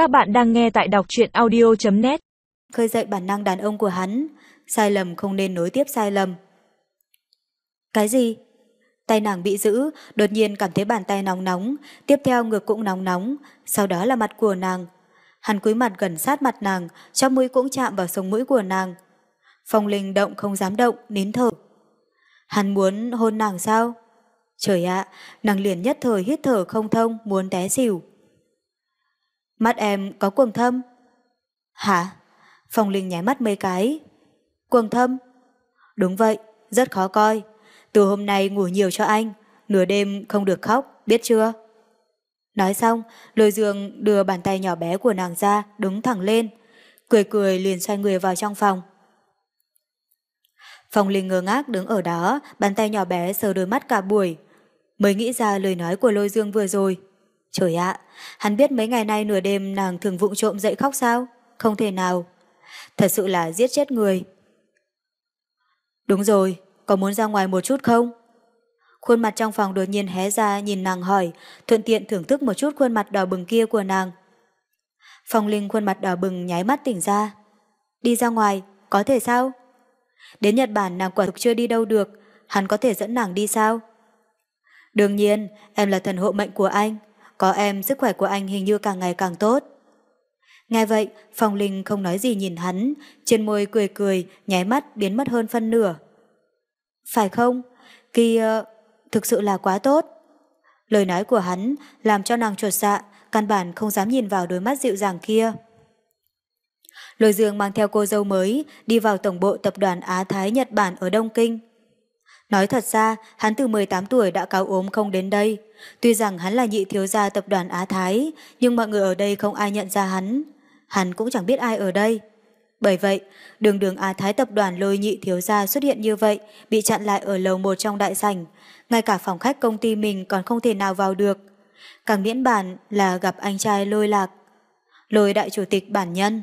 Các bạn đang nghe tại đọc truyện audio.net Khơi dậy bản năng đàn ông của hắn, sai lầm không nên nối tiếp sai lầm. Cái gì? Tay nàng bị giữ, đột nhiên cảm thấy bàn tay nóng nóng, tiếp theo ngực cũng nóng nóng, sau đó là mặt của nàng. Hắn cúi mặt gần sát mặt nàng, cho mũi cũng chạm vào sống mũi của nàng. Phong linh động không dám động, nín thở. Hắn muốn hôn nàng sao? Trời ạ, nàng liền nhất thời hít thở không thông, muốn té xỉu. Mắt em có quầng thâm. Hả? Phong Linh nháy mắt mấy cái. Quầng thâm? Đúng vậy, rất khó coi. Từ hôm nay ngủ nhiều cho anh, nửa đêm không được khóc, biết chưa? Nói xong, lôi dương đưa bàn tay nhỏ bé của nàng ra, đứng thẳng lên. Cười cười liền xoay người vào trong phòng. Phong Linh ngơ ngác đứng ở đó, bàn tay nhỏ bé sờ đôi mắt cả buổi. Mới nghĩ ra lời nói của lôi dương vừa rồi. Trời ạ, hắn biết mấy ngày nay nửa đêm nàng thường vụng trộm dậy khóc sao? Không thể nào. Thật sự là giết chết người. Đúng rồi, có muốn ra ngoài một chút không? Khuôn mặt trong phòng đột nhiên hé ra nhìn nàng hỏi, thuận tiện thưởng thức một chút khuôn mặt đỏ bừng kia của nàng. Phong Linh khuôn mặt đỏ bừng nháy mắt tỉnh ra. Đi ra ngoài, có thể sao? Đến Nhật Bản nàng quả thực chưa đi đâu được, hắn có thể dẫn nàng đi sao? Đương nhiên, em là thần hộ mệnh của anh, có em, sức khỏe của anh hình như càng ngày càng tốt. Nghe vậy, Phong Linh không nói gì nhìn hắn, trên môi cười cười, nháy mắt biến mất hơn phân nửa. Phải không? Kia, thực sự là quá tốt. Lời nói của hắn làm cho nàng chuột dạ, căn bản không dám nhìn vào đôi mắt dịu dàng kia. Lôi Dương mang theo cô dâu mới đi vào tổng bộ tập đoàn Á Thái Nhật Bản ở Đông Kinh. Nói thật ra, hắn từ 18 tuổi đã cáo ốm không đến đây. Tuy rằng hắn là nhị thiếu gia tập đoàn Á Thái, nhưng mọi người ở đây không ai nhận ra hắn. Hắn cũng chẳng biết ai ở đây. Bởi vậy, đường đường Á Thái tập đoàn lôi nhị thiếu gia xuất hiện như vậy, bị chặn lại ở lầu một trong đại sảnh. Ngay cả phòng khách công ty mình còn không thể nào vào được. Càng miễn bản là gặp anh trai lôi lạc. Lôi đại chủ tịch bản nhân.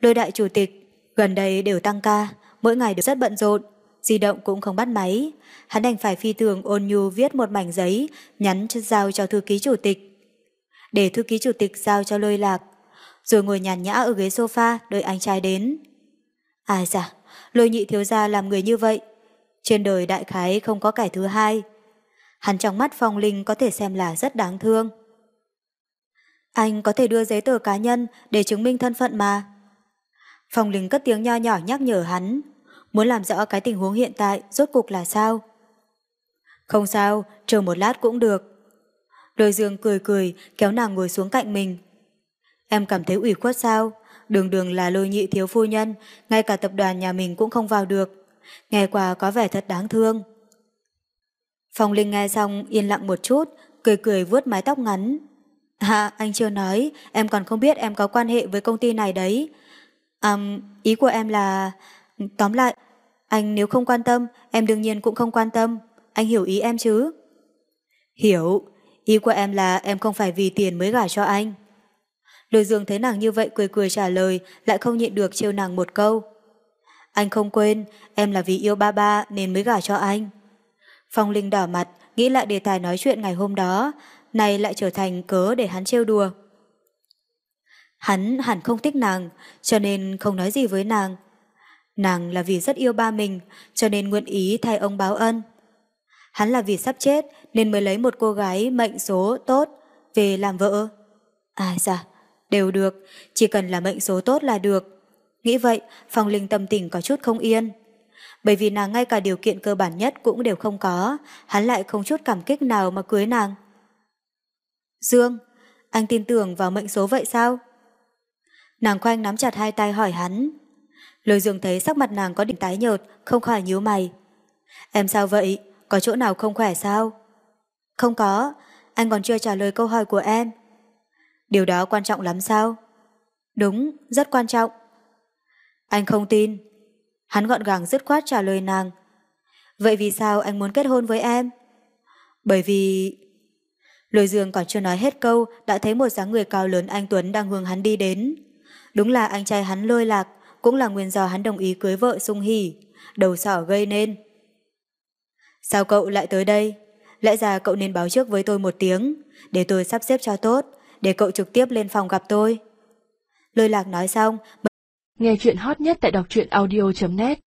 Lôi đại chủ tịch, gần đây đều tăng ca, mỗi ngày đều rất bận rộn di động cũng không bắt máy. Hắn đành phải phi thường ôn nhu viết một mảnh giấy, nhắn giao cho thư ký chủ tịch. Để thư ký chủ tịch giao cho lôi lạc, rồi ngồi nhàn nhã ở ghế sofa đợi anh trai đến. Ai dạ, lôi nhị thiếu gia làm người như vậy. Trên đời đại khái không có kẻ thứ hai. Hắn trong mắt phong linh có thể xem là rất đáng thương. Anh có thể đưa giấy tờ cá nhân để chứng minh thân phận mà. Phong linh cất tiếng nho nhỏ nhắc nhở hắn muốn làm rõ cái tình huống hiện tại rốt cục là sao. Không sao, chờ một lát cũng được. Đôi dương cười cười, kéo nàng ngồi xuống cạnh mình. Em cảm thấy ủy khuất sao? Đường đường là lôi nhị thiếu phu nhân, ngay cả tập đoàn nhà mình cũng không vào được. Nghe qua có vẻ thật đáng thương. Phong Linh nghe xong yên lặng một chút, cười cười vuốt mái tóc ngắn. À, anh chưa nói, em còn không biết em có quan hệ với công ty này đấy. À, ý của em là... Tóm lại, anh nếu không quan tâm, em đương nhiên cũng không quan tâm. Anh hiểu ý em chứ? Hiểu. Ý của em là em không phải vì tiền mới gả cho anh. Lôi dương thấy nàng như vậy cười cười trả lời, lại không nhịn được trêu nàng một câu. Anh không quên, em là vì yêu ba ba nên mới gả cho anh. Phong Linh đỏ mặt, nghĩ lại đề tài nói chuyện ngày hôm đó, này lại trở thành cớ để hắn trêu đùa. Hắn hẳn không thích nàng, cho nên không nói gì với nàng. Nàng là vì rất yêu ba mình, cho nên nguyện ý thay ông báo ân. Hắn là vì sắp chết, nên mới lấy một cô gái mệnh số tốt về làm vợ. À dạ, đều được, chỉ cần là mệnh số tốt là được. Nghĩ vậy, Phong Linh tâm tình có chút không yên. Bởi vì nàng ngay cả điều kiện cơ bản nhất cũng đều không có, hắn lại không chút cảm kích nào mà cưới nàng. Dương, anh tin tưởng vào mệnh số vậy sao? Nàng khoanh nắm chặt hai tay hỏi hắn. Lôi dương thấy sắc mặt nàng có điểm tái nhợt, không khỏi nhíu mày. Em sao vậy? Có chỗ nào không khỏe sao? Không có, anh còn chưa trả lời câu hỏi của em. Điều đó quan trọng lắm sao? Đúng, rất quan trọng. Anh không tin. Hắn gọn gàng dứt khoát trả lời nàng. Vậy vì sao anh muốn kết hôn với em? Bởi vì... Lôi dương còn chưa nói hết câu đã thấy một dáng người cao lớn anh Tuấn đang hướng hắn đi đến. Đúng là anh trai hắn lôi lạc, cũng là nguyên do hắn đồng ý cưới vợ sung hỉ, đầu sỏ gây nên. Sao cậu lại tới đây? Lẽ ra cậu nên báo trước với tôi một tiếng, để tôi sắp xếp cho tốt, để cậu trực tiếp lên phòng gặp tôi. Lôi lạc nói xong, Nghe chuyện hot nhất tại đọc truyện audio.net